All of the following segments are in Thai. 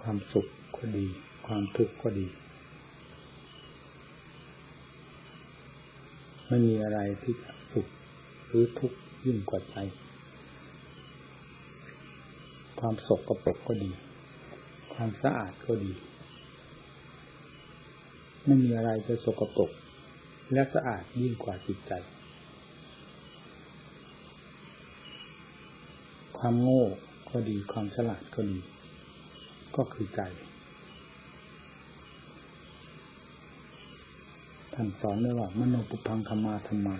ความสุขก็ดี ความทุกข์ก็ดี ไม่มีอะไรที่สุขหรือทุกข์ยิ่งกว่าใจ ความสกปรกก็ดี ความสะอาดก็ดี ไม่มีอะไรจะสกปรกและสะอาดยิ่งกว่าจิตใจ ความโง่ก็ดี ความฉลาดก็ดี ก็คือใจ ท่านสอนไว้ว่ามโนปุพังธรรมาธรรมา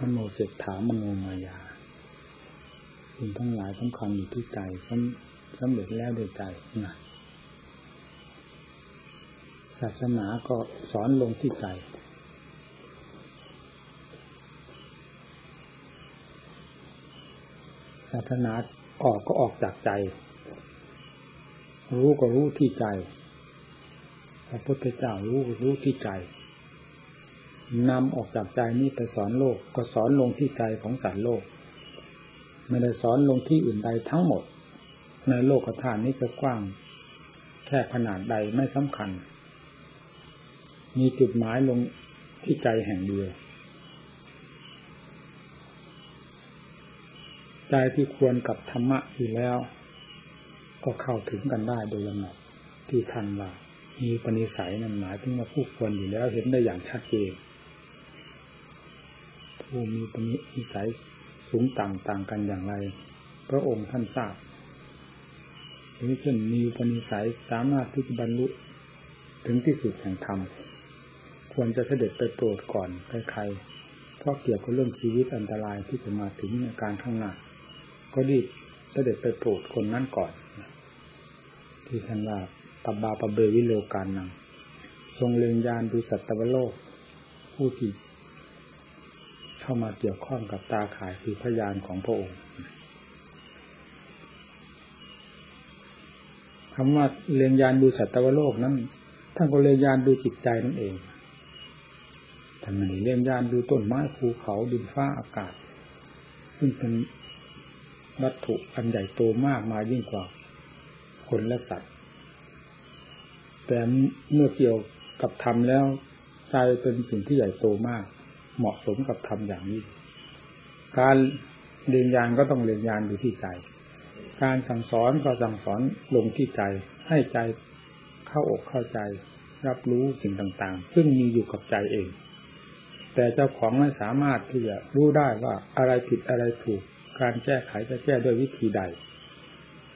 มโนเศรษฐามโนมายาสิ่งทั้งหลายสำคัญอยู่ที่ใจสำเร็จแล้วโดยใจนะศาสนาก็สอนลงที่ใจศาสนาออกก็ออกจากใจ รู้ก็รู้ที่ใจ พระพุทธเจ้ารู้ก็รู้ที่ใจนำออกจากใจนี้ไปสอนโลก ก็สอนลงที่ใจของสัตว์โลก ไม่ได้สอนลงที่อื่นใดทั้งหมด ในโลกฐานนี้จะกว้าง แค่ขนาดใดไม่สำคัญ มีจุดหมายลงที่ใจแห่งเดียวใจที่ควรกับธรรมะอยู่แล้ว ก็เข้าถึงกันได้โดยลำดับที่ทันว่ามีปณิสัยนั้นหมายถึงว่าผู้ควรอยู่แล้วเห็นได้อย่างชัดเจนผู้มีปณิสัยสูงต่างต่างกันอย่างไร พระองค์ท่านทราบหรือเช่นมีปณิสัยสามารถที่จะบรรลุถึงที่สุดแห่งธรรมควรจะเสด็จไปโปรดก่อนใครๆเพราะเกี่ยวกับเรื่องชีวิตอันตรายที่จะมาถึงในการข้างหน้าก็รีบเสด็จไปโปรดคนนั้นก่อน ที่ท่านว่าปบาปเบวิโลการนังทรงเล็งยานดูสัตว์โลก ผู้ที่เข้ามาเกี่ยวข้องกับตาข่ายคือพยานของพระองค์คำว่าเลียงยานดูสัตว์โลกนั้นท่านก็เลียงยานดูจิตใจนั่นเองท่านไม่ได้เล่นยานดูต้นไม้ภูเขาดินฟ้าอากาศ ซึ่งเป็นวัตถุอันใหญ่โตมากมายิ่งกว่า คนและสัตว์ แต่เมื่อเกี่ยวกับธรรมแล้วใจเป็นสิ่งที่ใหญ่โตมาก เหมาะสมกับธรรมอย่างนี้ การเรียนยานก็ต้องเรียนยานอยู่ที่ใจ การสั่งสอนก็สั่งสอนลงที่ใจ ให้ใจเข้าอกเข้าใจ รับรู้สิ่งต่างๆ ซึ่งมีอยู่กับใจเอง แต่เจ้าของไม่สามารถที่จะรู้ได้ว่าอะไรผิดอะไรถูก การแก้ไขจะแก้ด้วยวิธีใด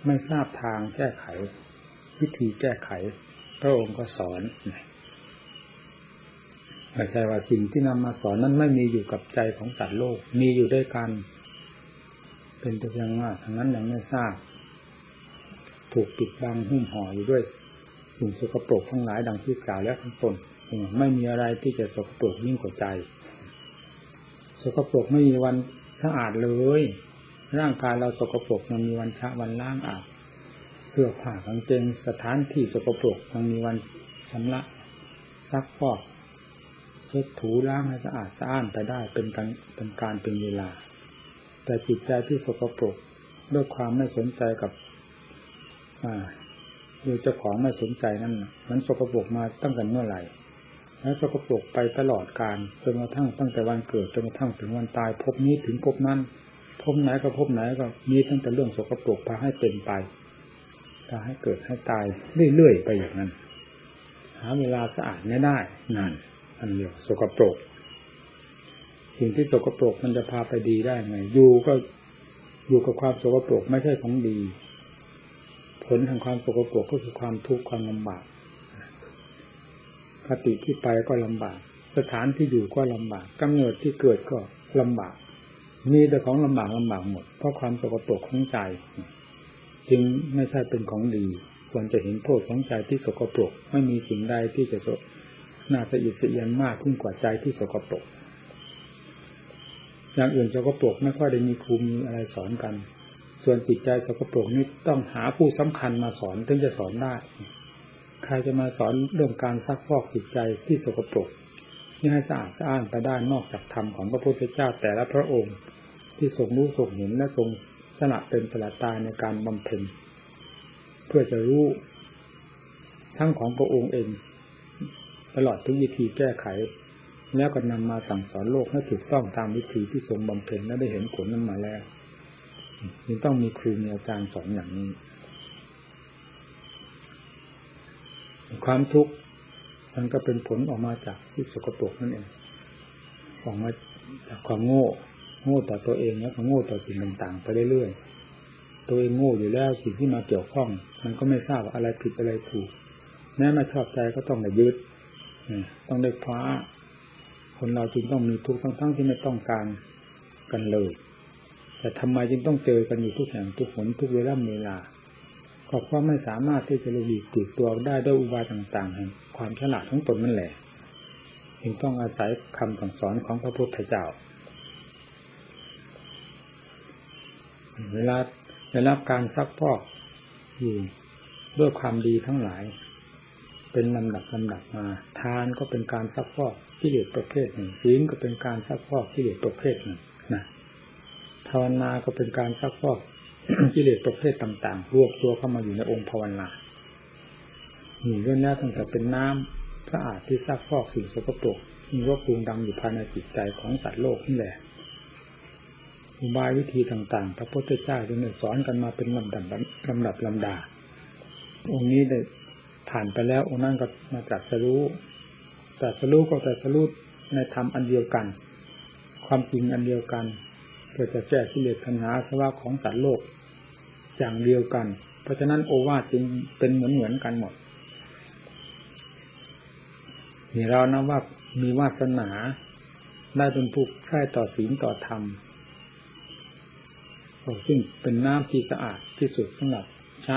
ไม่ทราบทางแก้ไข วิธีแก้ไข พระองค์ก็สอนไม่ใช่ว่าสิ่งที่นำมาสอนนั้นไม่มีอยู่กับใจของสัตว์โลก มีอยู่ด้วยกัน เป็นตัวอย่างว่าทั้งนั้นยังไม่ทราบ ถูกปิดบังหุ้มห่ออยู่ด้วย สิ่งสกปรกทั้งหลายดังที่กล่าวแล้วทั้งตนไม่มีอะไรที่จะสกปรกยิ่งกว่าใจ สกปรกไม่มีวันสะอาดเลย ร่างกายเราสกปรกมันมีวันชะวันล้างอาบเสื้อผ้ากางเกงสถานที่สกปรกมันมีวันชำระซักฟอกเช็ดถูล้างให้สะอาดสะอ้านไปได้เป็นการเป็นการเป็นเวลา แต่จิตใจที่สกปรกด้วยความไม่สนใจกับ อ่าโดยเจ้าของไม่สนใจนั่นมันสกปรกมาตั้งแต่เมื่อไหร่ แล้วสกปรกไปตลอดการจนกระทั่งตั้งแต่วันเกิดจนกระทั่งถึงวันตายพบนี้ถึงพบนั้น พบไหนก็พบไหนก็มีตั้งแต่เรื่องสกปรกพาให้เป็นไปพาให้เกิดให้ตายเรื่อยๆไปอย่างนั้น หาเวลาสะอาดไม่ได้นั่นอันเดียวสกปรกสิ่งที่สกปรกมันจะพาไปดีได้ไงอยู่ก็อยู่กับความสกปรกไม่ใช่ของดี ผลทางความสกปรกก็คือความทุกข์ความลำบากคติที่ไปก็ลำบาก สถานที่อยู่ก็ลำบากกำเนิดที่เกิดก็ลำบาก มีแต่ของลำบากลำบากหมด เพราะความสกปรกของใจ จึงไม่ใช่เป็นของดี ควรจะเห็นโทษของใจที่สกปรก ไม่มีสิ่งใดที่จะน่าสะอิดสะเอียนมากขึ้นกว่าใจที่สกปรก อย่างอื่นสกปรกไม่ค่อยได้มีครูมีอะไรสอนกัน ส่วนจิตใจสกปรกนี้ต้องหาผู้สำคัญมาสอนถึงจะสอนได้ ใครจะมาสอนเรื่องการซักฟอกจิตใจที่สกปรก ที่ให้สะอาดสะอ้านไปได้นอกจากธรรมของพระพุทธเจ้าแต่ละพระองค์ ที่ทรงรู้ทรงเห็นและทรงสละเป็นสละตายในการบำเพ็ญเพื่อจะรู้ทั้งของพระองค์เอง ตลอดทุกวิธีแก้ไข แล้วก็นำมาสั่งสอนโลกให้ถูกต้องตามวิธีที่ทรงบำเพ็ญและได้เห็นผลนั้นมาแล้วจึงต้องมีครูมีอาจารย์สอนอย่างนี้ ความทุกข์ มันก็เป็นผลออกมาจากที่สกปรกนั่นเองออกมาจากความโง่ โง่ต่อตัวเองแล้วก็โง่ต่อสิ่งต่างๆไปเรื่อยๆตัวเองโง่อยู่แล้วสิ่งที่มาเกี่ยวข้อง มันก็ไม่ทราบว่าอะไรผิดอะไรถูกแม้ไม่ชอบใจก็ต้องได้ยึดต้องได้คว้าคนเราจึงต้องมีทุกข์ทั้งๆที่ไม่ต้องการกันเลย แต่ทำไมจึงต้องเจอกันอยู่ทุกแห่งทุกหนทุกเวลาเวลา ก็เพราะไม่สามารถที่จะหลีกติดตัวได้ด้วยอุบายต่างๆแห่งความฉลาดของตนนั่นแหละจึงต้องอาศัยคำสั่งสอนของพระพุทธเจ้า เวลาได้รับการซักพอกอยู่ด้วยความดีทั้งหลาย เป็นลำดับลำดับมา ทานก็เป็นการซักพอกที่เหลือประเภทหนึ่งศีลก็เป็นการซักพอกที่เหลือประเภทหนึ่งนะภาวนาก็เป็นการซักพอก กิเลสประเภทต่างๆ รวบตัวเข้ามาอยู่ในองค์ภาวนาหนี่เรื่องนี้ตั้งแต่เป็นน้ำสะอาดที่ซักฟอกสิ่งสกปรกมีรบปรุงดำอยู่ภายในจิตใจของสัตว์โลกนี่แหละอุบายวิธีต่างๆ พระพุทธเจ้าจึงสอนกันมาเป็นลำดับลำดับลำดา องค์นี้ได้ผ่านไปแล้วองค์นั้นก็มาจัดสรู้แต่สรู้ก็แต่สรู้ในธรรมอันเดียวกัน ความจริงอันเดียวกันเพื่อจะแก้กิเลสทัณหาสวะของสัตว์โลก อย่างเดียวกัน เพราะฉะนั้นโอวาทจึงเป็นเหมือนเหมือนกันหมดนี่เรานะว่ามีวาสนาได้เป็นผู้ใคร่ต่อศีลต่อธรรมซึ่งเป็นน้ำที่สะอาดที่สุดสำหรับชะ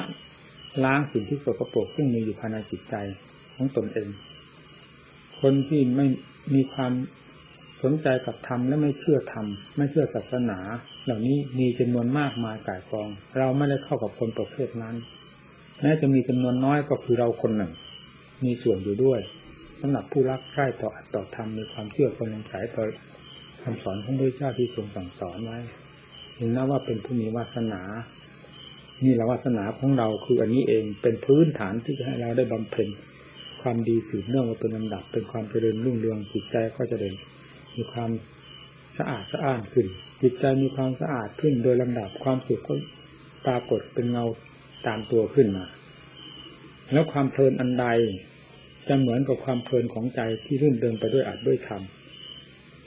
ล้างสิ่งที่สกปรกซึ่งมีอยู่ภายในจิตใจของตนเอง คนที่ไม่มีความ สนใจกับธรรมและไม่เชื่อธรรมไม่เชื่อศาสนา เหล่านี้มีจำนวนมากมายก่ายกอง เราไม่ได้เข้ากับคนประเภทนั้นแม้จะมีจำนวนน้อยก็คือเราคนหนึ่ง มีส่วนอยู่ด้วยสำหรับผู้รักใคร่ต่ออัตต่อธรรมมีความเชื่อคนลงสายต่อคำสอนของพระเจ้าที่ทรงสั่งสอนไว้เห็นนะว่าเป็นผู้มีวาสนานี่แหละวาสนาของเราคืออันนี้เองเป็นพื้นฐานที่จะให้เราได้บำเพ็ญความดีสืบเนื่องมาเป็นลำดับ เป็นความเจริญรุ่งเรืองจิตใจก็จะเดิน มีความสะอาดสะอ้านขึ้น จิตใจมีความสะอาดขึ้น โดยลำดับความสุขก็ปรากฏเป็นเงาตามตัวขึ้นมา แล้วความเพลินอันใดจะเหมือนกับความเพลินของใจที่รื่นเดินไปด้วยอัดด้วยธรรม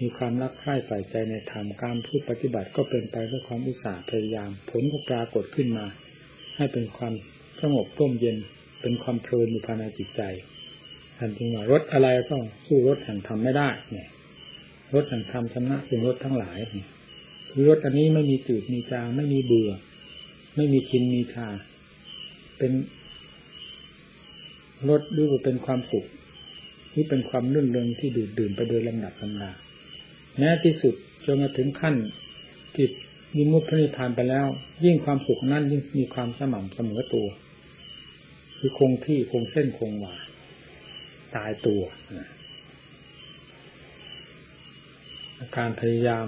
มีความรักใคร่ใส่ใจในธรรมการพูดปฏิบัติก็เป็นไปด้วยความอุตสาห์พยายาม ผลก็ปรากฏขึ้นมา ให้เป็นความสงบร่มเย็นเป็นความเพลินอยู่ภายในจิตใจท่านจึงว่ารถอะไรก็สู้รถแห่งธรรมไม่ได้เนี่ย รถแห่งธรรมชนะเป็นรถทั้งหลายคือรถอันนี้ไม่มีจืดมีจางไม่มีเบื่อ ไม่มีชินมีชาเป็นรถดูเป็นความสุขนี่เป็นความรื่นเริงที่ดูดดื่มไปโดยลำดับลำดาแม้ที่สุดจนมาถึงขั้นที่มีมุตพระนิพพานไปแล้ว ยิ่งความสุขนั้นยิ่งมีความสม่ำเสมอตัว คือคงที่คงเส้นคงวาตายตัวนะ การพยายาม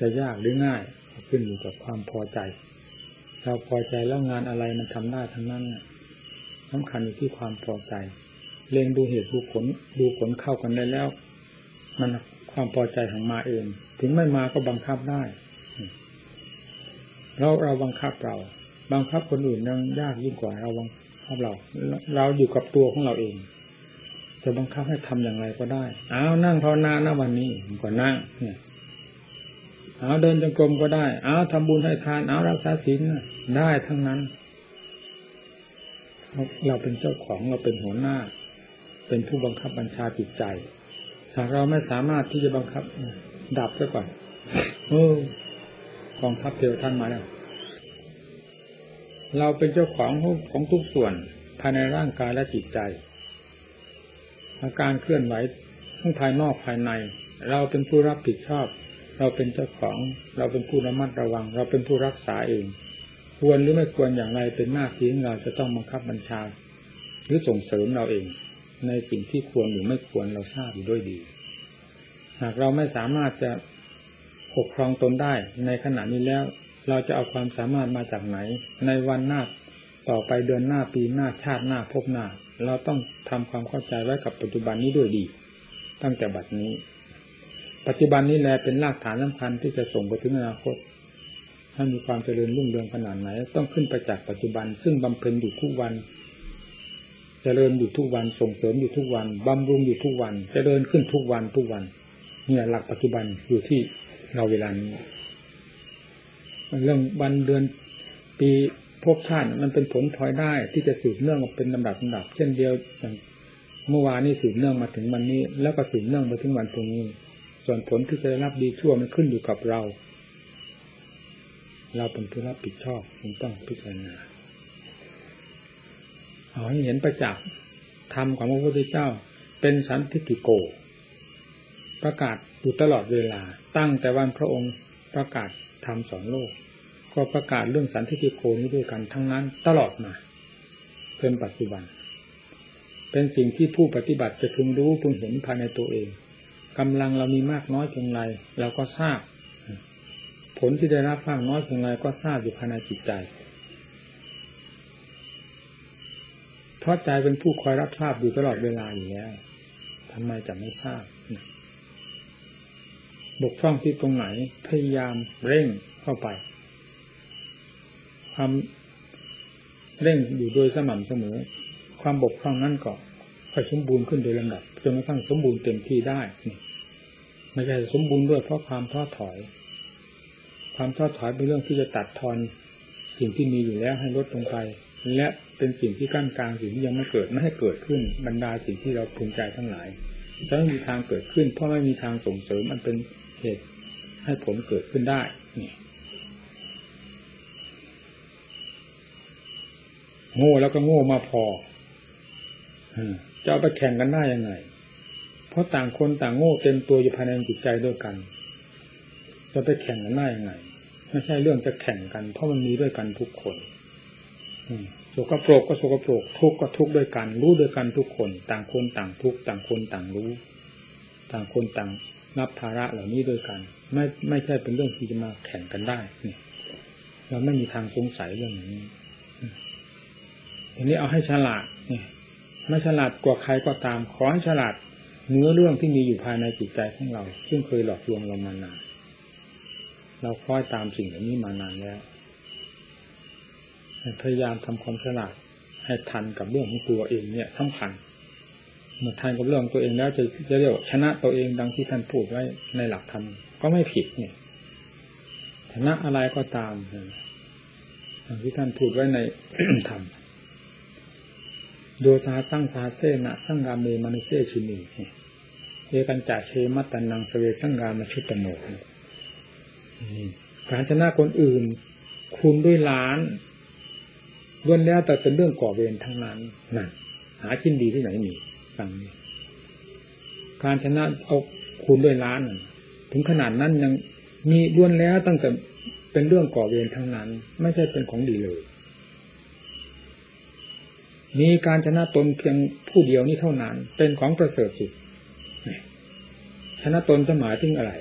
จะยากหรือง่ายขึ้นอยู่กับความพอใจ เราพอใจแล้วงานอะไรมันทำได้ทั้งนั้นสำคัญอยู่ที่ความพอใจเล็งดูเหตุดูผลดูผลเข้ากันได้แล้ว มันความพอใจของมาเอง ถึงไม่มาก็บังคับได้เราเราบังคับเรา บังคับคนอื่นยังยากยิ่งกว่าเราบังคับเรา เราอยู่กับตัวของเราเอง จะบังคับให้ทำอย่างไรก็ได้ เอานั่งภาวนาณวันนี้ก็นั่ง เนี่ย เอาเดินจงกรมก็ได้ เอาทำบุญให้ทาน เอารักษาศีลได้ทั้งนั้น เราเป็นเจ้าของเราเป็นหัวหน้า เป็นผู้บังคับบัญชาจิตใจหากเราไม่สามารถที่จะบังคับ ดับซะก่อนเออกองทัพเทวท่านมาแล้วเราเป็นเจ้าของของทุกส่วนภายในร่างกายและจิตใจ อาการเคลื่อนไหวทั้งภายนอกภายใน เราเป็นผู้รับผิดชอบ เราเป็นเจ้าของ เราเป็นผู้ระมัดระวัง เราเป็นผู้รักษาเอง ควรหรือไม่ควรอย่างไรเป็นหน้าที่ของเราจะต้องบังคับบัญชา หรือส่งเสริมเราเอง ในสิ่งที่ควรหรือไม่ควรเราทราบอยู่ด้วยดี หากเราไม่สามารถจะปกครองตนได้ในขณะนี้แล้ว เราจะเอาความสามารถมาจากไหน ในวันหน้าต่อไปเดือนหน้าปีหน้าชาติหน้าพบหน้า เราต้องทำความเข้าใจไว้กับปัจจุบันนี้ด้วยดี ตั้งแต่บัดนี้ ปัจจุบันนี้แลเป็นรากฐานสำคัญที่จะส่งไปถึงอนาคตถ้ามีความเจริญรุ่งเรืองขนาดไหน ต้องขึ้นไปจากปัจจุบัน ซึ่งบำเพ็ญอยู่ทุกวัน เจริญอยู่ทุกวันส่งเสริมอยู่ทุกวันบำรุงอยู่ทุกวัน เจริญขึ้นทุกวันทุกวันเนี่ยหลักปัจจุบันอยู่ที่เราเวลานี้เรื่องวันเดือนปี พบชาติมันเป็นผลพลอยได้ ที่จะสืบเนื่องเป็นลำดับลำดับ เช่นเดียวอย่างเมื่อวานนี้สืบเนื่องมาถึงวันนี้ แล้วก็สืบเนื่องมาถึงวันตรงนี้ ส่วนผลที่จะได้รับดีชั่วมันขึ้นอยู่กับเรา เราเป็นผู้รับผิดชอบจึงต้องพิจารณาเอาให้เห็นประจักษ์ธรรมของพระพุทธเจ้า เป็นสันทิฏฐิโก ประกาศอยู่ตลอดเวลา ตั้งแต่วันพระองค์ประกาศธรรมสอนโลก ก็ประกาศเรื่องสันทิฏฐิโกนี้ด้วยกันทั้งนั้นตลอดมาเป็นปัจจุบัน เป็นสิ่งที่ผู้ปฏิบัติจะพึงรู้พึงเห็นภายในตัวเองกำลังเรามีมากน้อยเพียงไรเราก็ทราบ ผลที่ได้รับมากน้อยเพียงไรก็ทราบอยู่ภายในจิตใจเพราะใจเป็นผู้คอยรับทราบอยู่ตลอดเวลาอยู่แล้ทำไมจะไม่ทราบบกพร่องที่ตรงไหนพยายามเร่งเข้าไป ความเร่งอยู่โดยสม่ำเสมอ ความบกพร่องนั้นก็ค่อยสมบูรณ์ขึ้นโดยลำดับจนกระทั่งสมบูรณ์เต็มที่ได้ไม่ใช่สมบูรณ์ด้วยเพราะความท้อถอย ความท้อถอยเป็นเรื่องที่จะตัดทอนสิ่งที่มีอยู่แล้วให้ลดลงไป และเป็นสิ่งที่กั้นกลางสิ่งที่ยังไม่เกิดไม่ให้เกิดขึ้นบรรดาสิ่งที่เราภูมิใจทั้งหลายจะไม่มีทางเกิดขึ้น เพราะไม่มีทางส่งเสริมมันเป็นเหตุให้ผลเกิดขึ้นได้นี่ โง่แล้วก็โง่มาพอจะเอาไปแข่งกันได้ยังไง เพราะต่างคนต่างโง่เต็มตัวอยู่ภายในจิตใจด้วยกัน จะไปแข่งกันได้ยังไง ไม่ใช่เรื่องจะแข่งกัน เพราะมันมีด้วยกันทุกคนสกปรกก็สกปรกทุกก็ทุกด้วยกัน รู้ด้วยกันทุกคน ต่างคนต่างทุกต่างคนต่างรู้ ต่างคนต่างรับภาระเหล่านี้ด้วยกัน ไม่ไม่ใช่เป็นเรื่องที่จะมาแข่งกันได้นี่เราไม่มีทางสงสัยเรื่องนี้ ทีนี้เอาให้ฉลาดนี่ไม่ฉลาดกว่าใครก็ตาม ขอให้ฉลาดเนื้อเรื่องที่มีอยู่ภายในจิตใจของเรา ซึ่งเคยหลอกลวงเรามานาน เราคล้อยตามสิ่งเหล่านี้มานานแล้ว พยายามทำความฉลาดให้ทันกับเรื่องของตัวเองเนี่ยสำคัญเมื่อทันกับเรื่องตัวเองแล้วจะจะเรียกชนะตัวเองดังที่ท่านพูดไว้ในหลักธรรมก็ไม่ผิดเนี่ยชนะอะไรก็ตามดังที่ท่านพูดไว้ในธรรม โดชาตั้งสาเซนะสังกามเมมานุเซชินีเอกันจ่าเชมัตตันังสเวสังกามชุตโนการชนะคนอื่น คุณด้วยล้านล้วนแล้วแต่เป็นเรื่องก่อเวรทั้งนั้นนั่นหาชิ้นดีที่ไหนมีฟังนี้การชนะเอาคูณด้วยล้าน ถึงขนาดนั้นยังมีล้วนแล้วตั้งแต่เป็นเรื่องก่อเวรทั้งนั้น ไม่ใช่เป็นของดีเลย มีการชนะตนเพียงผู้เดียวนี้เท่านั้น เป็นของประเสริฐสุดชนะตนจะหมายถึงอะไร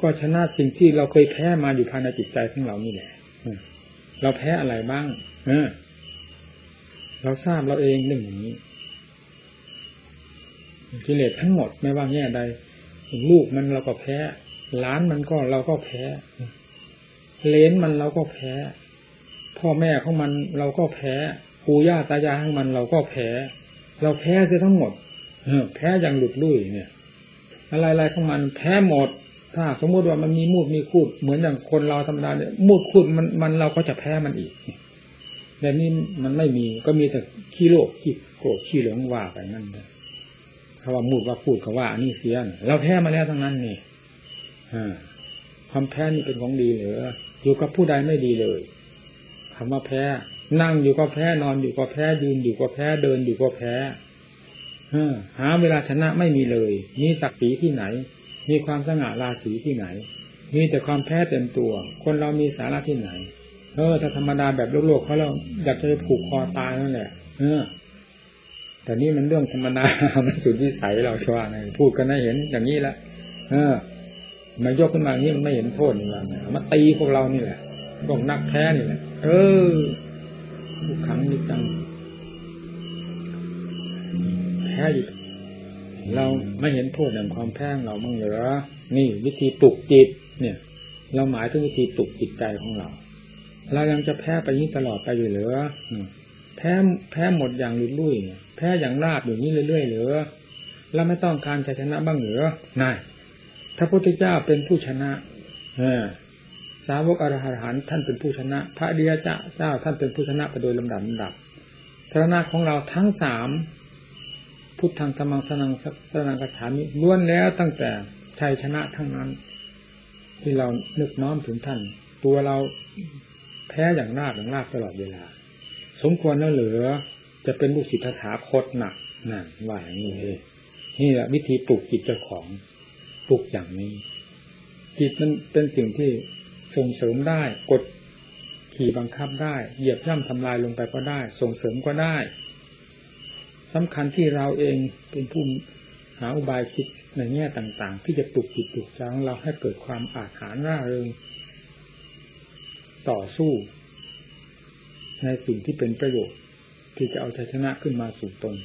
ก็ชนะสิ่งที่เราเคยแพ้มาอยู่ภายในจิตใจของเรานี่แหละเราแพ้อะไรบ้างเราทราบเราเองเรื่องอย่างนี้กิเลสทั้งหมดไม่ว่าแง่ใดลูกมันเราก็แพ้ล้านมันก็เราก็แพ้เลนมันเราก็แพ้ พ่อแม่ของมันเราก็แพ้ ปู่ย่าตายายของมันเราก็แพ้ เราแพ้เสียทั้งหมดแพ้อย่างหลุดลุ่ยเนี่ย อะไรๆของมันแพ้หมด ถ้าสมมติว่ามันมีมูดมีคูด เหมือนอย่างคนเราธรรมดาเนี่ยมูดคูดมันมันเราก็จะแพ้มันอีกแต่นี้มันไม่มีก็มีแต่ขี้โลกขี้โกรธขี้เหลืองว่าไปนั่นเลยเขาว่ามูดว่าพูดเขาว่าอันนี้เสียนเราแพ้มาแล้วทั้งนั้นนี่ความแพ้นี่เป็นของดีเหรืออยู่กับผู้ใดไม่ดีเลยคำว่าแพ้ นั่งอยู่ก็แพ้นอนอยู่ก็แพ้ยืนอยู่ก็แพ้เดินอยู่ก็แพ้หาเวลาชนะไม่มีเลยมีศักดิ์ศรีที่ไหน มีความสง่าราศีที่ไหน มีแต่ความแพ้เต็มตัว คนเรามีสาระที่ไหน เออถ้าธรรมดาแบบโลกๆเขาเราอยากจะผูกคอตายนั่นแหละ เออแต่นี่มันเรื่องธรรมดามันสุดวิสัยเราชว่าไงพูดกันให้เห็นอย่างนี้แหละเออมายกขึ้นมาอย่างนี้มันไม่เห็นโทษนี่ละมาตีพวกเรานี่แหละพวกนักแพ้นี่แหละเออ ทุกขังนิจังแพ้อยู่เราไม่เห็นโทษแห่งความแพ้เราบ้างเหรอนี่วิธีปลุกจิต เนี่ย เราหมายถึงวิธีปลุกจิตใจของเรา เรายังจะแพ้ไปนี้ตลอดไปอยู่เหรอแพ้แพ้หมดอย่างลุลุ่ยแพ้อย่างราบอยู่นี้เรื่อยๆเหรอเราไม่ต้องการชัยชนะบ้างเหรอ นายพระพุทธเจ้าเป็นผู้ชนะ เออ สาวกอรหันต์ท่านเป็นผู้ชนะ พระเดียเจ้าเจ้าท่านเป็นผู้ชนะไปโดยลำดับลำดับสาระของเราทั้งสามพุทธังธรรมังสนังสนังกระฉามิล้วนแล้วตั้งแต่ชัยชนะทั้งนั้น ที่เรานึกน้อมถึงท่าน ตัวเราแพ้อย่างราบอย่างราบตลอดเวลา สมควรแล้วเหลือจะเป็นลูกศิษย์ถาคตหนักนั่นว่าอย่างนี้เองนี่แหละวิธีปลุกจิตเจ้าของปลุกอย่างนี้ จิตมันเป็นสิ่งที่ ส่งเสริมได้ กดขี่บังคับได้ เหยียบย่ำทำลายลงไปก็ได้ ส่งเสริมก็ได้สำคัญที่เราเองเป็นผู้หาอุบายคิดในแง่ต่างๆ ที่จะปลุกจิตปลุกใจของเราให้เกิดความอาถรรพ์ร่าเริง ต่อสู้ ในสิ่งที่เป็นประโยชน์ ที่จะเอาชัยชนะขึ้นมาสู่ตน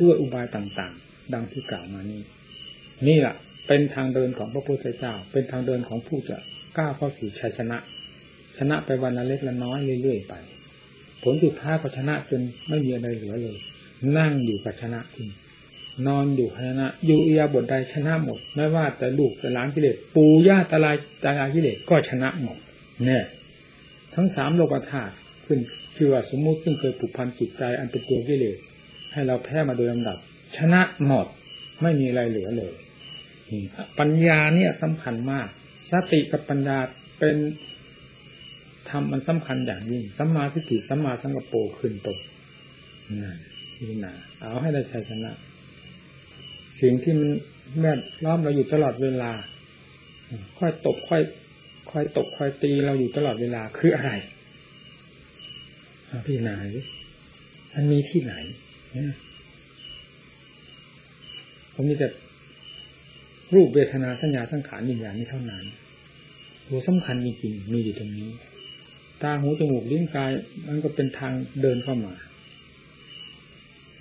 ด้วยอุบายต่างๆ ดังที่กล่าวมานี้ นี่แหละเป็นทางเดินของพระพุทธเจ้า เป็นทางเดินของผู้จะ ก้าวเข้าสู่ชัยชนะ ชนะไปวันละเล็กละน้อยเรื่อยๆไป ผลสุดท้ายก็ชนะจนไม่มีอะไรเหลือเลย นั่งอยู่กับชนะทิ้งนอนอยู่ชนะ อยู่อียาบทใดชนะหมด ไม่ว่าแต่ลูกแต่หลานกิเลสปู่ย่าตายายตายายกิเลสก็ชนะหมดเนี่ยทั้งสามโลกธาตุขึ้นคือว่าสมมุติซึ่งเคยผูกพันจิตใจอันเป็นตัวกิเลสให้เราแพ้มาโดยลำดับ ชนะหมดไม่มีอะไรเหลือเลยปัญญาเนี่ยสำคัญมาก สติกับปัญญาเป็นทำมันสำคัญอย่างยิ่งสัมมาทิฏฐิสัมมาสังกปรขึ้นตรงนั่นพิจารณาเอาให้ได้ชัยชนะ สิ่งที่มันแม่ล้อมเราอยู่ตลอดเวลา ค่อยตบค่อย ค่อยตบค่อยตีเราอยู่ตลอดเวลาคืออะไรพี่นายมันมีที่ไหน ผมมีแต่ รูปเวทนาสัญญาสังขารวิญญาณนี้เท่านั้นหัวสำคัญจริงๆมีอยู่ตรงนี้ ตาหูจมูกลิ้นกายมันก็เป็นทางเดินเข้ามา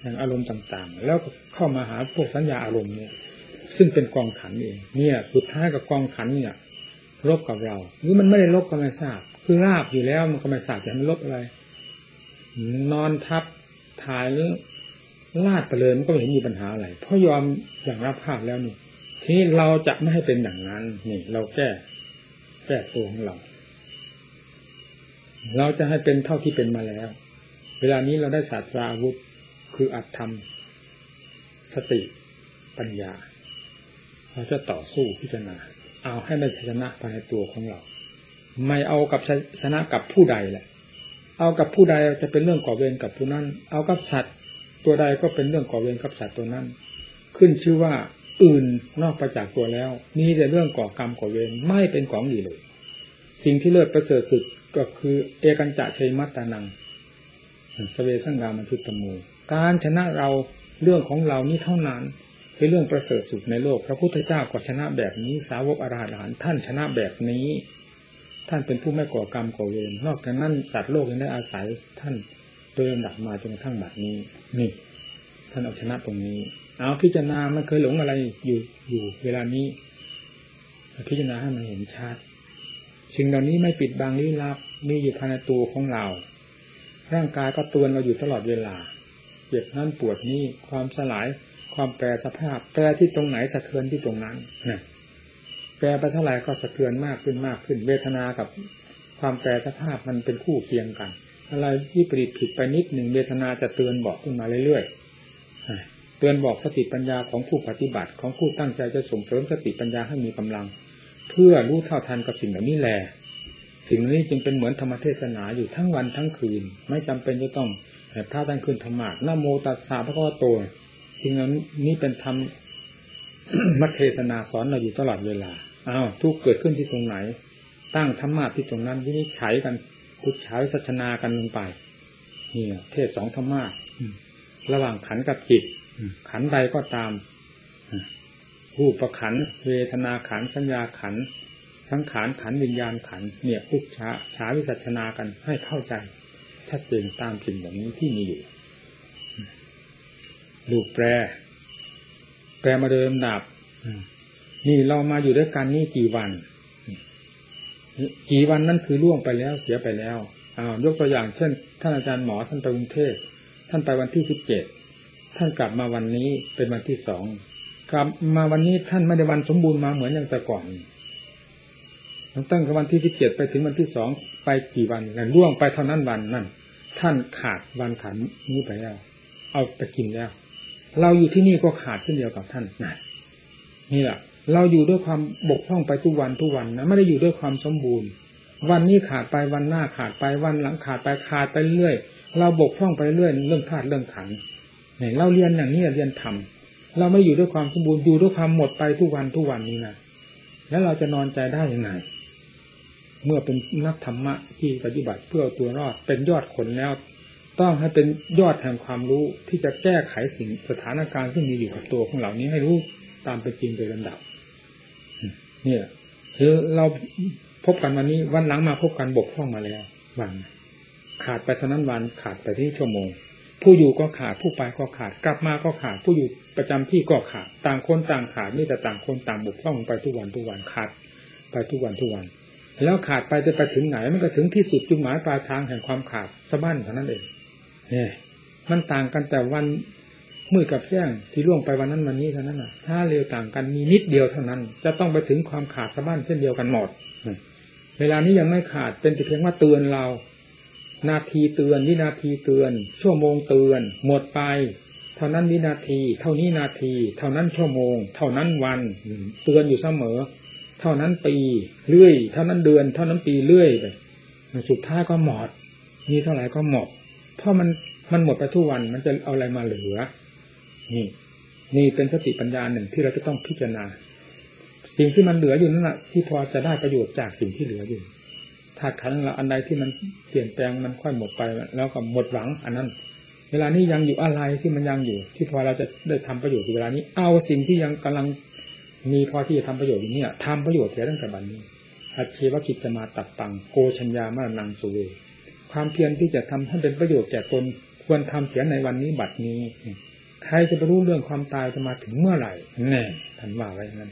อย่างอารมณ์ต่างๆ แล้วเข้ามาหาพวกสัญญาอารมณ์เนี่ย ซึ่งเป็นกองขันเอง เนี่ยสุดท้ายกับกองขันเนี่ยลบกับเราหรือมันไม่ได้ลบก็ไม่ทราบ คือราบอยู่แล้วมันก็ไม่ทราบแต่มันลบอะไร นอนทับถ่ายหรือลาดไปเลยมันก็ไม่เห็นมีปัญหาอะไรเพราะยอมอย่างรับภาพแล้วนี่ ทีนี้เราจะไม่ให้เป็นอย่างนั้นนี่ เราแก้แก้ตัวของเรา เราจะให้เป็นเท่าที่เป็นมาแล้ว เวลานี้เราได้ศาสตราอาวุธคืออัตธรรม สติปัญญา เราจะต่อสู้พิจารณา เอาให้ได้ชนะภายในตัวของเรา ไม่เอากับชนะกับผู้ใดแหละ เอากับผู้ใดจะเป็นเรื่องก่อเวรกับผู้นั้น เอากับสัตว์ ตัวใดก็เป็นเรื่องก่อเวรกับสัตว์ตัวนั้น ขึ้นชื่อว่า อื่นนอกไปจากตัวแล้ว มีแต่เรื่องก่อกรรมก่อเวรไม่เป็นของดีเลย สิ่งที่เลิศประเสริฐสุดก็คือเอกันจะเชยมัตตานังสเวสังกามันทุตตมูการชนะเราเรื่องของเรานี้เท่านั้นเป็นเรื่องประเสริฐสุดในโลก พระพุทธเจ้าก็ชนะแบบนี้ สาวกอรหันต์ท่านชนะแบบนี้ ท่านเป็นผู้ไม่ก่อกรรมก่อเวรนอกจากนั้นสัตว์โลกยังได้อาศัยท่านโดยลำดับมาจนกระทั่งแบบนี้ นี่ ท่านเอาชนะตรงนี้ เอาพิจารณามันเคยหลงอะไรอยู่อยู่เวลานี้พิจารณาให้มันเห็นชัดสิ่งเหล่านี้ไม่ปิดบังลี้ลับมีอยู่ภายในตัวของเรา ร่างกายก็ตือนเราอยู่ตลอดเวลาเจ็บนั้นปวดนี้ความสลาย ความแปรสภาพ แปรที่ตรงไหนสะเทือนที่ตรงนั้นนะแปรไปเท่าไหร่ก็สะเทือนมากขึ้นมากขึ้น เวทนากับความแปรสภาพมันเป็นคู่เคียงกัน อะไรที่ปริผิดไปนิดหนึ่งเวทนาจะเตือนบอกขึ้นมาเรื่อยๆ เตือนบอกสติปัญญาของผู้ปฏิบัติของผู้ตั้งใจจะส่งเสริมสติปัญญาให้มีกำลัง เพื่อรู้เท่าทันกับสิ่งเหล่านี้แหละสิ่งนี้จึงเป็นเหมือนธรรมเทศนาอยู่ทั้งวันทั้งคืน ไม่จำเป็นจะต้องแต่ถ้าท่านขึ้นธรรมะนโมตัสสะพระพุทโตสิ่งนั้นนี่เป็นธรรมมัทเทศนาสอนเราอยู่ตลอดเวลาอ้าวทุกเกิดขึ้นที่ตรงไหน ตั้งธรรมะที่ตรงนั้นที่นี้ใช้กันพุทธาวิสัชนากันลงไปนี่เทศสองธรรมะระหว่างขันกับจิต ขันใดก็ตามรูปประขันเวทนาขันสัญญาขันสังขารขันวิญญาณขันเนี่ยพุทธาชาวิสัชนากันให้เข้าใจชัดเจนตามสิ่งอย่างนี้ที่มีอยู่ดูแปร แปรมาเดิมดับนี่เรามาอยู่ด้วยกันนี่กี่วันกี่วันนั้นคือล่วงไปแล้วเสียไปแล้วอ้าวยกตัวอย่างเช่น ท่านอาจารย์หมอท่านไปกรุงเทพท่านไปวันที่สิบเจ็ด ท่านกลับมาวันนี้เป็นวันที่สองกลับมาวันนี้ท่านไม่ได้วันสมบูรณ์มาเหมือนอย่างแต่ก่อนตั้งแต่วันที่สิบเจ็ดไปถึงวันที่สองไปกี่วันแล้วล่วงไปเท่านั้นวันนั่นท่านขาดวันขาดนี้ไปแล้ว เอาไปกินแล้ว เราอยู่ที่นี่ก็ขาดเช่นเดียวกับท่านนั่นนี่แหละเราอยู่ด้วยความบกพร่องไปทุกวันทุกวันนะไม่ได้อยู่ด้วยความสมบูรณ์ วันนี้ขาดไปวันหน้าขาดไปวันหลังขาดไปขาดไปเรื่อยเราบกพร่องไปเรื่อยเรื่องธาตุเรื่องขัน เนี่ยเราเรียนอย่างนี้เรียนทำเราไม่อยู่ด้วยความสมบูรณ์อยู่ด้วยความหมดไปทุกวันทุกวันนี้นะแล้วเราจะนอนใจได้ยังไงเมื่อเป็นนักธรรมะที่ปฏิบัติเพื่อตัวรอดเป็นยอดคนแล้ว ต้องให้เป็นยอดแห่งความรู้ที่จะแก้ไขสิ่งสถานการณ์ที่มีอยู่กับตัวของเหล่านี้ให้รู้ตามเป็นจริงโดยลำดับเนี่ยคือเราพบกันวันนี้วันหลังมาพบกันบกพร่องมาแล้ววัน ขาดไปเท่านั้นวันขาดไปที่ชั่วโมง ผู้อยู่ก็ขาดผู้ไปก็ขาด กลับมาก็ขาดผู้อยู่ประจำที่ก็ขาด ต่างคนต่างขาดนี่แต่ต่างคนต่างบกพร่องไปทุกวันทุกวันขาด ไปทุกวันทุกวัน แล้วขาดไปจะไปถึงไหนมันก็ถึงที่สุดจุดหมายปลายทางแห่งความขาดสะบั้นเท่านั้นเองเนี่ยมันต่างกันแต่วันมืดกับแจ้งที่ล่วงไปวันนั้นวันนี้เท่านั้นน่ะถ้าเร็วต่างกันมีนิดเดียวเท่านั้น จะต้องไปถึงความขาดสะบั้นเช่นเดียวกันหมดเวลานี้ยังไม่ขาดเป็นแต่เพียงว่าเตือนเรา นาทีเตือนวินาทีเตือน ชั่วโมงเตือน หมดไป เท่านั้นวินาที เท่านี้นาที เท่านั้นชั่วโมง เท่านั้นวัน เตือนอยู่เสมอ เท่านั้นปีเรื่อย เท่านั้นเดือน เท่านั้นปีเรื่อยไปสุดท้ายก็หมดมีเท่าไหร่ก็หมดเพราะมันมันหมดไปทุกวันมันจะเอาอะไรมาเหลือ นี่ นี่เป็นสติปัญญาหนึ่งที่เราจะต้องพิจารณา สิ่งที่มันเหลืออยู่นั่นแหละที่พอจะได้ประโยชน์จากสิ่งที่เหลืออยู่าตุขันธ์เราอันใดที่มันเปลี่ยนแปลงมันค่อยหมดไป แล้วก็หมดหวัง อันนั้น เวลานี้ยังอยู่อะไรที่มันยังอยู่ ที่พอเราจะได้ทำประโยชน์ในเวลานี้ เอาสิ่งที่ยังกำลังมีพอที่จะทำประโยชน์อยู่เนี่ยทำประโยชน์เสียตั้งแต่บัดนนี้อาชีวกิจมาตัดตังโกชัญญามรนังสุเว ความเพียรที่จะทำให้เป็นประโยชน์แก่ตนควรทำเสียในวันนี้บัดนี้ใครจะไปรู้เรื่องความตายจะมาถึงเมื่อไหร่แน่ท่านว่าไว้งั้น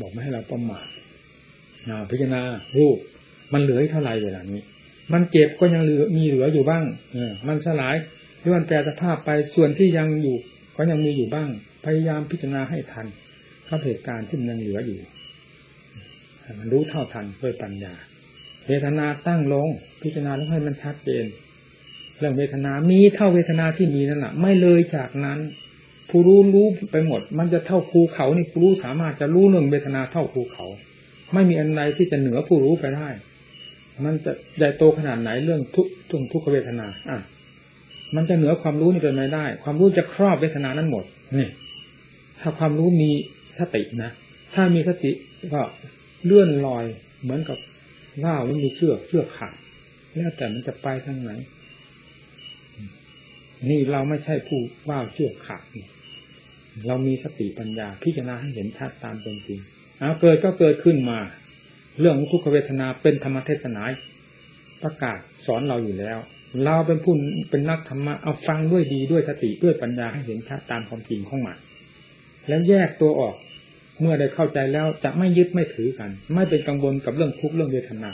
บอกไม่ให้เราประมาทพิจารณารูป มันเหลือเท่าไรเวลานี้ มันเจ็บก็ยังเหลือมีเหลืออยู่บ้างเออมันสลายหรือมันแปรสภาพไปส่วนที่ยังอยู่ ก็ยังมีอยู่บ้าง พยายามพิจารณาให้ทันกับเหตุการณ์ที่มันยังเหลืออยู่มันรู้เท่าทันด้วยปัญญาเวทนาตั้งลง พิจารณาแล้วให้มันชัดเจนเรื่องเวทนามีเท่าเวทนาที่มีนั่นแหละไม่เลยจากนั้นผู้รู้รู้ไปหมด มันจะเท่าภูเขานี่ผู้รู้สามารถจะรู้เรื่องเวทนาเท่าภูเขา ไม่มีอันใดที่จะเหนือผู้รู้ไปได้ มันจะใหญ่โตขนาดไหนเรื่องทุกทุกทุกเวทนา อะ มันจะเหนือความรู้นี่เป็นไม่ได้ ความรู้จะครอบเวทนานั้นหมดนี่ถ้าความรู้มีสตินะ ถ้ามีสติก็เลื่อนลอยเหมือนกับว่าวมันมีเชือกเชือกขาดแล้วแต่มันจะไปทางไหน นี่เราไม่ใช่ผู้ว่าวเชือกขาดเรามีสติปัญญาพิจารณาให้เห็นชัดตามเป็นจริงเอาเกิดก็เกิดขึ้นมา เรื่องทุกขเวทนาเป็นธรรมเทศนาประกาศสอนเราอยู่แล้ว เราเป็นผู้เป็นนักธรรมะเอาฟังด้วยดีด้วยสติด้วยปัญญาให้เห็นชัดตามความจริงของมันแล้วแยกตัวออกเมื่อได้เข้าใจแล้วจะไม่ยึดไม่ถือกัน ไม่เป็นกังวลกับเรื่องทุกข์เรื่องเวทนา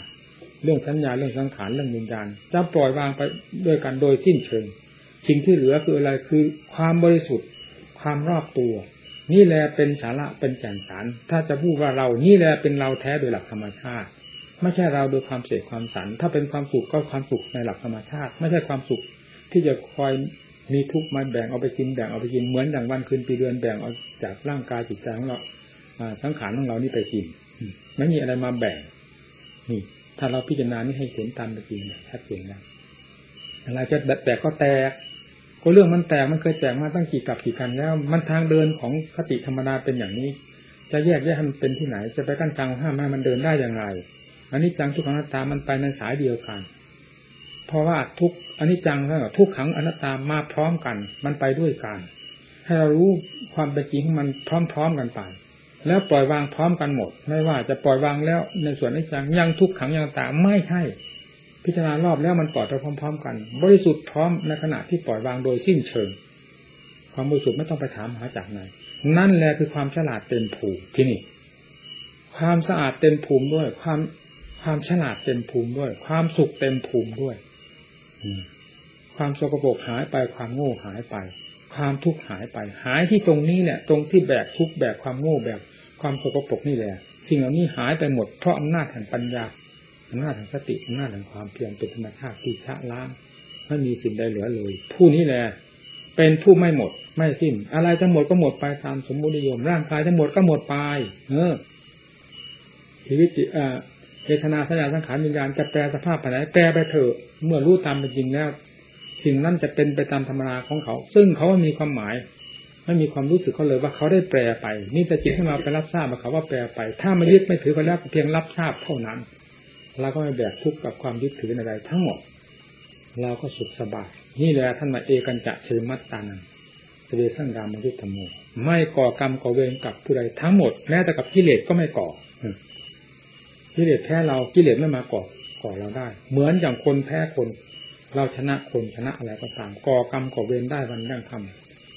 เรื่องสัญญาเรื่องสังขารเรื่องวิญญาณจะปล่อยวางไปด้วยกันโดยสิ้นเชิง สิ่งที่เหลือคืออะไรคือความบริสุทธิ์ ความรอบตัว นี่แหละเป็นสาระเป็นแก่นสาร ถ้าจะพูดว่าเรานี่แหละเป็นเราแท้โดยหลักธรรมชาติ ไม่ใช่เราโดยความเสกความสัน ถ้าเป็นความสุขก็ความสุขในหลักธรรมชาติ ไม่ใช่ความสุขที่จะคอยมีทุกข์มาแบ่งเอาไปกินแบ่งเอาไปกินเหมือนอย่างวันคืนปีเดือนแบ่งเอาจากร่างกายจิตใจของเราสังขารของเรานี่ไปกินไม่มีอะไรมาแบ่ง นี่ ถ้าเราพิจารณานี่ให้เห็นตามเป็นจริงชัดเจนนะอะไรจะแตกก็แตก ก็เรื่องมันแตกมันเคยแตกมาตั้งกี่กับกี่กันแล้ว มันทางเดินของคติธรรมดาเป็นอย่างนี้ จะแยกแยกให้มันเป็นที่ไหน จะไปกั้นกลางห้ามให้มันเดินได้อย่างไรอันนี้จังทุกขังอนัตตามันไปในสายเดียวกัน เพราะว่าทุกอันนี้จังแล้วทุกขังอนัตตามาพร้อมกัน มันไปด้วยกัน ให้เรารู้ความเป็นจริงของมันพร้อมๆกันไปแล้วปล่อยวางพร้อมกันหมด ไม่ว่าจะปล่อยวางแล้วในส่วนนี้จังยังทุกขังยังตาไม่ใช่ พิจารณารอบแล้วมันปล่อยไปพร้อม ๆ กัน บริสุทธิ์พร้อมในขณะที่ปล่อยวางโดยสิ้นเชิง ความบริสุทธิ์ไม่ต้องไปถามหาจากไหนนั่นแหละคือความฉลาดเต็มภูมิที่นี่ ความสะอาดเต็มภูมิด้วย ความความฉลาดเต็มภูมิด้วย ความสุขเต็มภูมิด้วยความสกปรกหายไปความโง่หายไป ความทุกข์หายไป หายที่ตรงนี้แหละตรงที่แบกทุกข์แบกความโง่แบกความสกปรกนี่แหละ สิ่งเหล่านี้หายไปหมดเพราะอำนาจแห่งปัญญา อำนาจแห่งสติอำนาจแห่งความเพียรเป็นธรรมชาติที่ชะล้างไม่มีสิ่งใดเหลือเลย ผู้นี้แหละเป็นผู้ไม่หมด ไม่สิ้น อะไรจะหมดก็หมดไปตามสมมตินิยม ร่างกายจะหมดก็หมดไปเออชีวิตอ่าเวทนาสัญญาสังขารวิญญาณจะแปลสภาพไปไหนแปลไปเถอะเมื่อรู้ตามเป็นจริงแล้วสิ่งนั้นจะเป็นไปตามธรรมนาของเขา ซึ่งเขามีความหมายไม่มีความรู้สึกเขาเลยว่าเขาได้แปลไป นี่แต่จิตให้เราไปรับทราบว่าเขาว่าแปลไป ถ้าไม่ยึดไม่ถือก็แล้วเพียงรับทราบเท่านั้น เราก็ไม่แบกทุกข์กับความยึดถืออะไรทั้งหมด เราก็สุขสบาย นี่แหละท่านมาเอกันจะเชมัตตานังเสสังดามยุทธโมไม่ก่อกรรมก่อเวรกับผู้ใดทั้งหมด แม้แต่กับกิเลสก็ไม่ก่อกิเลสแพ้เรากิเลสไม่มาก่อก่อเราได้ เหมือนอย่างคนแพ้คน เราชนะคนชนะอะไรก็ตามก่อกรรมก่อเวรได้วันยั่งค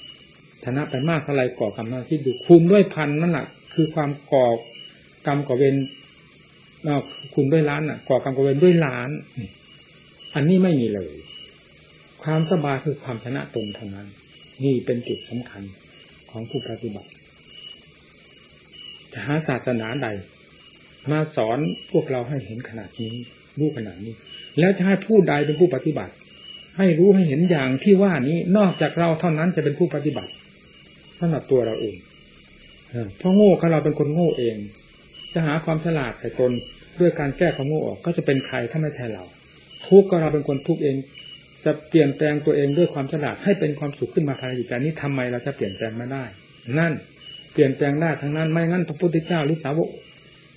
ำชนะไปมากเท่าไรก่อกรรมนั้นที่ดูคุมด้วยพันนั่นแหละคือความก่อกรรมก่อเวร คุมด้วยล้านน่ะก่อกรรมกเวรด้วยล้าน อันนี้ไม่มีเลย ความสบายคือความชนะตนเท่านั้น นี่เป็นจุดสำคัญของผู้ปฏิบัติจะหาศาสนาใด มาสอนพวกเราให้เห็นขนาดนี้รู้ขนาดนี้ แล้วจะให้ผู้ใดเป็นผู้ปฏิบัติ ให้รู้ให้เห็นอย่างที่ว่านี้นอกจากเราเท่านั้นจะเป็นผู้ปฏิบัติสำหรับตัวเราเองเพราะโง่เราเป็นคนโง่เอง จะหาความฉลาดใส่ตนด้วยการแก้ความโง่ออกก็จะเป็นใครถ้าไม่ใช่เรา ทุกก็เราเป็นคนทุกเอง จะเปลี่ยนแปลงตัวเองด้วยความฉลาดให้เป็นความสุขขึ้นมาภายในจิตใจนี้ทำไมเราจะเปลี่ยนแปลงไม่ได้ นั่นเปลี่ยนแปลงได้ทั้งนั้น ไม่งั้นพระพุทธเจ้าหรือสาวก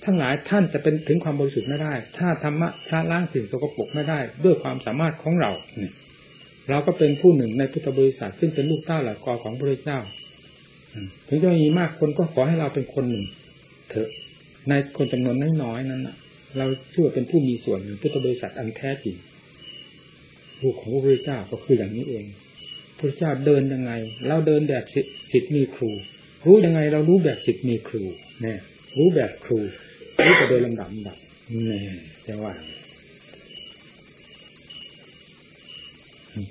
ทั้งหลายท่านจะเป็นถึงความบริสุทธิ์ไม่ได้ ถ้าธรรมะชาล้างสิ่งสกปรกไม่ได้ ด้วยความสามารถของเราเนี่ยเราก็เป็นผู้หนึ่งในพุทธบริษัทซึ่งเป็นลูกเต้าหลักกอของพระเจ้าถึงจะมีมากคนก็ขอให้เราเป็นคนหนึ่งเถอะ ในคนจำนวนน้อยๆนั้นเราชื่อเป็นผู้มีส่วนพุทธบริษัทอันแท้จริงลูกของพระพุทธเจ้าก็คืออย่างนี้เองพระเจ้าเดินยังไง เราเดินแบบสิทธิ์มีครู รู้ยังไงเรารู้แบบสิทธิ์มีครูเนี่ยรู้แบบครูรู้ไปโดยลำดับดับแน่จะว่า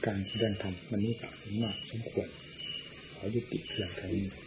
การแสดงธรรมวันนี้ก็ถึงมากสมควรขอยุติเพียงเท่านี้